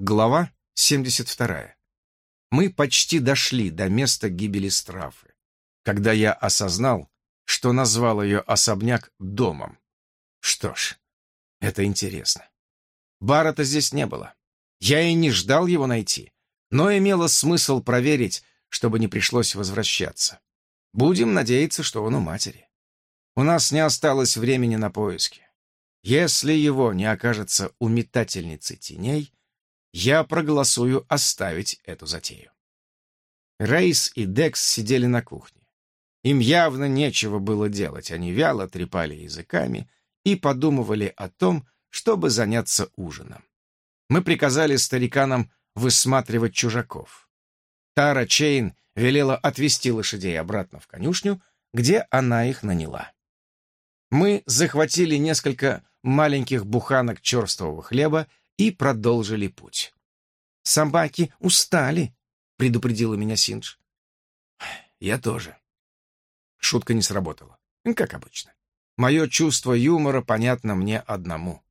Глава 72. Мы почти дошли до места гибели Страфы, когда я осознал, что назвал ее особняк домом. Что ж, это интересно. Барата здесь не было. Я и не ждал его найти, но имело смысл проверить, чтобы не пришлось возвращаться. Будем надеяться, что он у матери. У нас не осталось времени на поиски. Если его не окажется у метательницы теней, я проголосую оставить эту затею. Рейс и Декс сидели на кухне. Им явно нечего было делать, они вяло трепали языками и подумывали о том, чтобы заняться ужином. Мы приказали стариканам высматривать чужаков. Тара Чейн велела отвезти лошадей обратно в конюшню, где она их наняла. Мы захватили несколько маленьких буханок черствого хлеба и продолжили путь. «Собаки устали», — предупредила меня Синдж. «Я тоже». Шутка не сработала, как обычно. Мое чувство юмора понятно мне одному.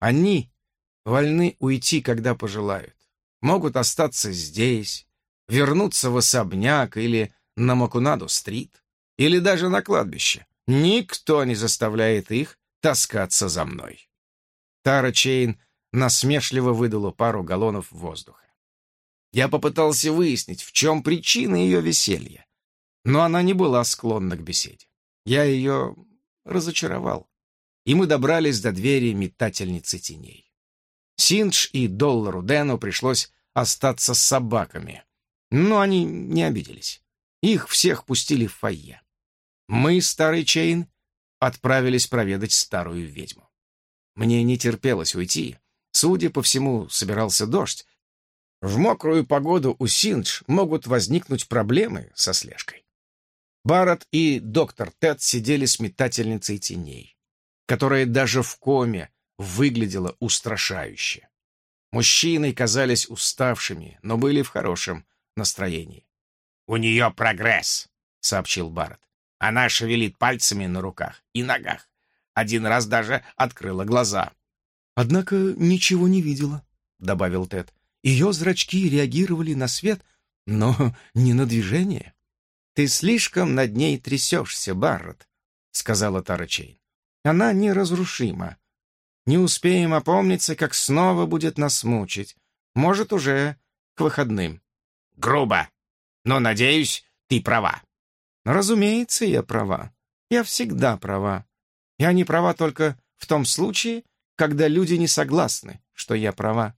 Они вольны уйти, когда пожелают. Могут остаться здесь, вернуться в особняк или на Макунаду-стрит, или даже на кладбище. Никто не заставляет их таскаться за мной. Тара Чейн насмешливо выдала пару галлонов воздуха. Я попытался выяснить, в чем причина ее веселья, но она не была склонна к беседе. Я ее разочаровал, и мы добрались до двери метательницы теней. Синдж и Доллару Дэну пришлось остаться с собаками, но они не обиделись. Их всех пустили в фойе. Мы с Тарой Чейн отправились проведать старую ведьму. Мне не терпелось уйти, Судя по всему, собирался дождь. В мокрую погоду у Синдж могут возникнуть проблемы со слежкой. Барретт и доктор Тед сидели с метательницей теней, которая даже в коме выглядела устрашающе. Мужчины казались уставшими, но были в хорошем настроении. «У нее прогресс», — сообщил Барретт. «Она шевелит пальцами на руках и ногах. Один раз даже открыла глаза. «Однако ничего не видела», — добавил Тед. «Ее зрачки реагировали на свет, но не на движение». «Ты слишком над ней трясешься, Барретт», — сказала Тара Чейн. «Она неразрушима. Не успеем опомниться, как снова будет нас мучить. Может, уже к выходным». «Грубо. Но, надеюсь, ты права». «Разумеется, я права. Я всегда права. Я не права только в том случае, когда люди не согласны, что я права.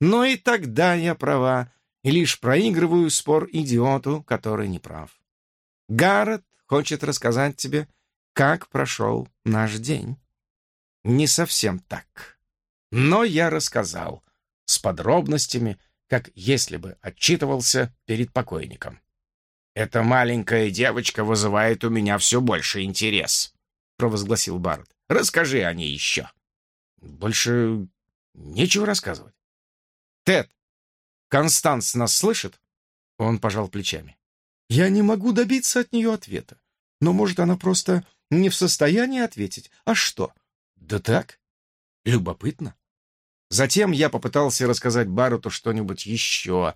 Но и тогда я права, и лишь проигрываю спор идиоту, который не прав. Гаррет хочет рассказать тебе, как прошел наш день. Не совсем так. Но я рассказал, с подробностями, как если бы отчитывался перед покойником. «Эта маленькая девочка вызывает у меня все больше интерес», — провозгласил Барретт. «Расскажи о ней еще». Больше нечего рассказывать. Тед, Констанс нас слышит? Он пожал плечами. Я не могу добиться от нее ответа. Но, может, она просто не в состоянии ответить. А что? Да так. Любопытно. Затем я попытался рассказать Баруту что-нибудь еще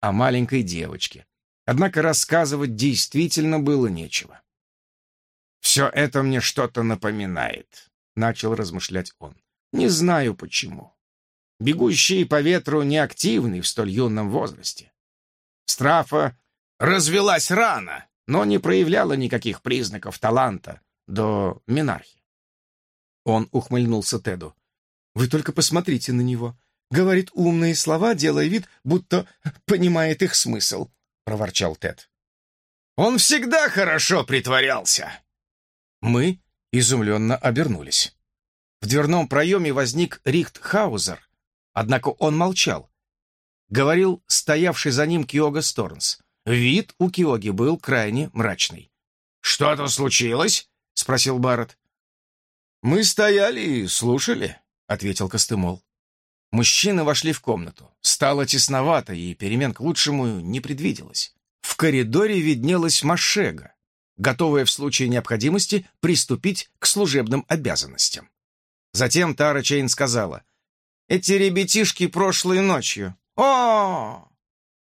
о маленькой девочке. Однако рассказывать действительно было нечего. «Все это мне что-то напоминает», — начал размышлять он. Не знаю почему. Бегущие по ветру неактивны в столь юном возрасте. Страфа развелась рано, но не проявляла никаких признаков таланта до Минархи. Он ухмыльнулся Теду. «Вы только посмотрите на него. Говорит умные слова, делая вид, будто понимает их смысл», — проворчал Тед. «Он всегда хорошо притворялся». Мы изумленно обернулись. В дверном проеме возник Рихт Хаузер, однако он молчал. Говорил стоявший за ним Киога Сторнс. Вид у Киоги был крайне мрачный. «Что-то случилось?» — спросил Барретт. «Мы стояли и слушали», — ответил Костымол. Мужчины вошли в комнату. Стало тесновато, и перемен к лучшему не предвиделось. В коридоре виднелась Машега, готовая в случае необходимости приступить к служебным обязанностям. Затем Тара Чейн сказала, эти ребятишки прошлой ночью. О!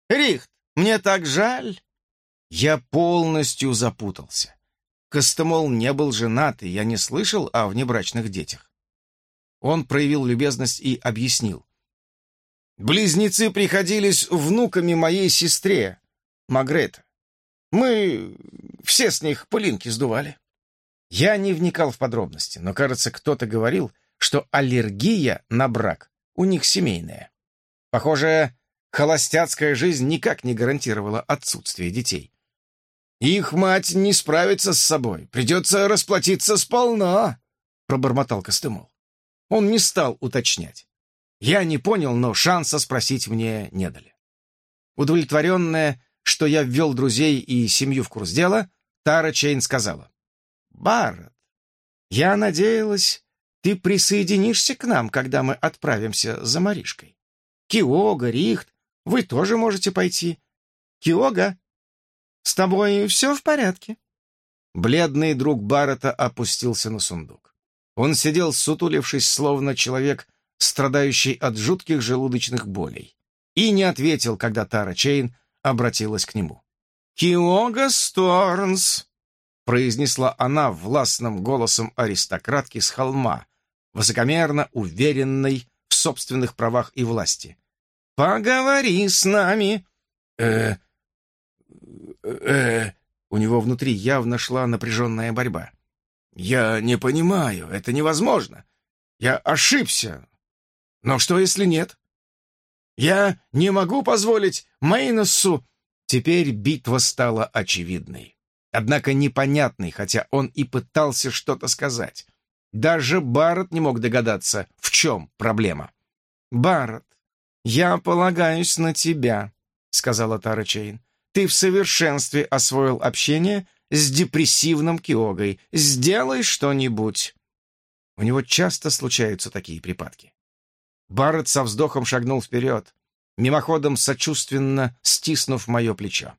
Рихт, мне так жаль!» Я полностью запутался. Костомол не был женат, и я не слышал о внебрачных детях. Он проявил любезность и объяснил. Близнецы приходились внуками моей сестре, Магрета. Мы все с них пылинки сдували. Я не вникал в подробности, но, кажется, кто-то говорил, что аллергия на брак у них семейная. Похоже, холостяцкая жизнь никак не гарантировала отсутствие детей. «Их мать не справится с собой, придется расплатиться сполна», — пробормотал Костымол. Он не стал уточнять. Я не понял, но шанса спросить мне не дали. Удовлетворенная, что я ввел друзей и семью в курс дела, Тара Чейн сказала. «Барретт, я надеялась, ты присоединишься к нам, когда мы отправимся за Маришкой. Киога, Рихт, вы тоже можете пойти. Киога, с тобой все в порядке?» Бледный друг Баррета опустился на сундук. Он сидел, сутулившись, словно человек, страдающий от жутких желудочных болей, и не ответил, когда Тара Чейн обратилась к нему. «Киога Сторнс!» — произнесла она властным голосом аристократки с холма, высокомерно уверенной в собственных правах и власти. «Поговори с нами!» «Э... э...» У него внутри явно шла напряженная борьба. «Я не понимаю, это невозможно. Я ошибся. Но что, если нет? Я не могу позволить Мейносу...» Теперь битва стала очевидной. Однако непонятной, хотя он и пытался что-то сказать. Даже Барретт не мог догадаться, в чем проблема. «Барретт, я полагаюсь на тебя», — сказала Тара Чейн. «Ты в совершенстве освоил общение с депрессивным Киогой. Сделай что-нибудь». У него часто случаются такие припадки. Барретт со вздохом шагнул вперед, мимоходом сочувственно стиснув мое плечо.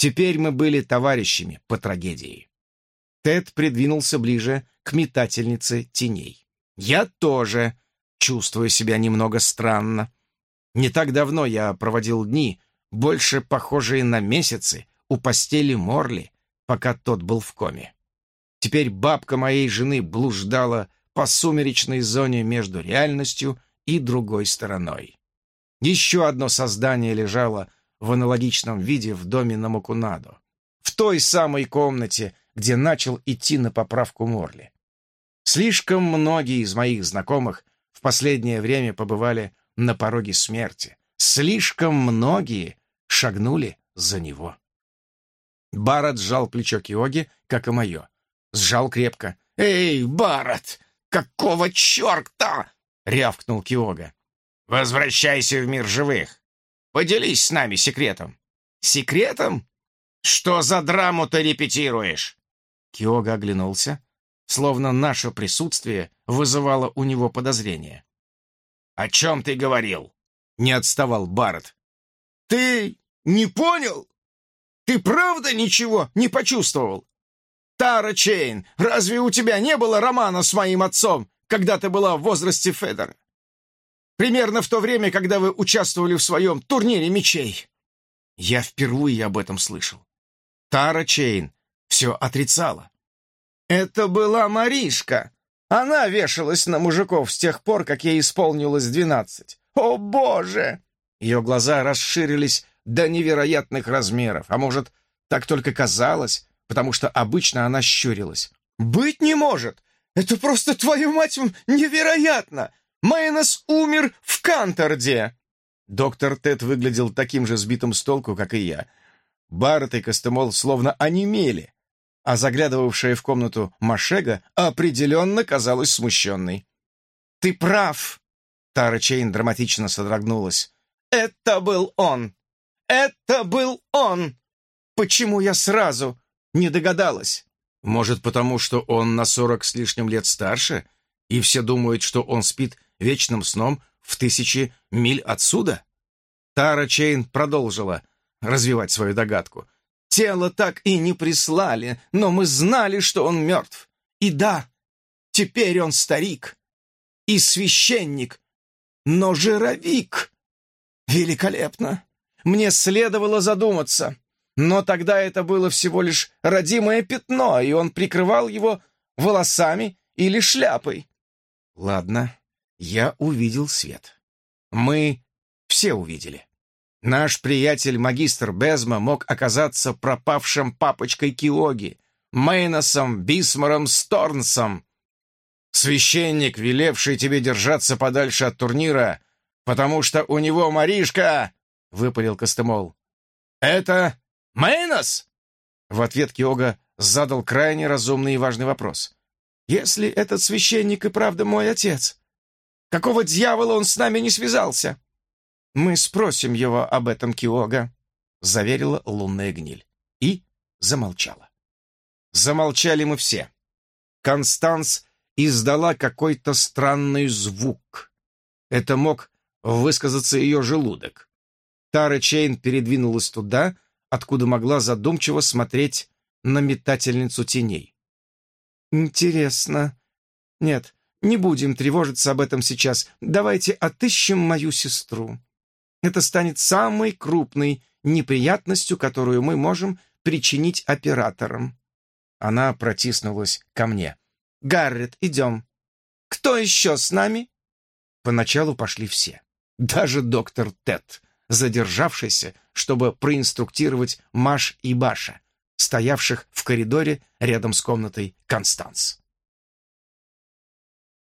Теперь мы были товарищами по трагедии. Тед придвинулся ближе к метательнице теней. Я тоже чувствую себя немного странно. Не так давно я проводил дни, больше похожие на месяцы, у постели Морли, пока тот был в коме. Теперь бабка моей жены блуждала по сумеречной зоне между реальностью и другой стороной. Еще одно создание лежало в аналогичном виде в доме на Макунадо, в той самой комнате, где начал идти на поправку Морли. Слишком многие из моих знакомых в последнее время побывали на пороге смерти. Слишком многие шагнули за него. Барретт сжал плечо Киоги, как и мое. Сжал крепко. «Эй, Барретт, какого черта?» — рявкнул Киога. «Возвращайся в мир живых. Поделись с нами секретом». «Секретом? Что за драму ты репетируешь?» Киога оглянулся, словно наше присутствие вызывало у него подозрение. «О чем ты говорил?» — не отставал Барретт. «Ты не понял? Ты правда ничего не почувствовал? Тара Чейн, разве у тебя не было романа с моим отцом, когда ты была в возрасте Федора? Примерно в то время, когда вы участвовали в своем турнире мечей. Я впервые об этом слышал. Тара Чейн все отрицала. Это была Маришка. Она вешалась на мужиков с тех пор, как ей исполнилось двенадцать. О, Боже! Ее глаза расширились до невероятных размеров, а может, так только казалось, потому что обычно она щурилась. «Быть не может! Это просто, твою мать, невероятно! Майнос умер в Канторде!» Доктор Тед выглядел таким же сбитым с толку, как и я. Барретт и Костемол словно онемели, а заглядывавшая в комнату Машега определенно казалась смущенной. «Ты прав!» Тара Чейн драматично содрогнулась. «Это был он! Это был он! Почему я сразу не догадалась?» «Может, потому что он на сорок с лишним лет старше, и все думают, что он спит вечным сном в тысячи миль отсюда?» Тара Чейн продолжила развивать свою догадку. Тело так и не прислали, но мы знали, что он мертв. И да, теперь он старик и священник. но жировик! Великолепно! Мне следовало задуматься, но тогда это было всего лишь родимое пятно, и он прикрывал его волосами или шляпой. Ладно, я увидел свет. Мы все увидели. Наш приятель магистр Безма мог оказаться пропавшим папочкой Киоги, Мейносом Бисмаром Сторнсом. Священник, велевший тебе держаться подальше от турнира, потому что у него Маришка, — выпалил Костемол. «Это Мейнос?» В ответ Киога задал крайне разумный и важный вопрос. «Если этот священник и правда мой отец, какого дьявола он с нами не связался?» «Мы спросим его об этом, Киога», — заверила лунная гниль. И замолчала. Замолчали мы все. Констанс издала какой-то странный звук. Это мог высказаться ее желудок. Тара Чейн передвинулась туда, откуда могла задумчиво смотреть на метательницу теней. «Интересно. Нет, не будем тревожиться об этом сейчас. Давайте отыщем мою сестру. Это станет самой крупной неприятностью, которую мы можем причинить операторам». Она протиснулась ко мне. «Гаррет, идем. Кто еще с нами?» Поначалу пошли все. Даже доктор Тед, задержавшийся, чтобы проинструктировать Маш и Баша, стоявших в коридоре рядом с комнатой Констанс.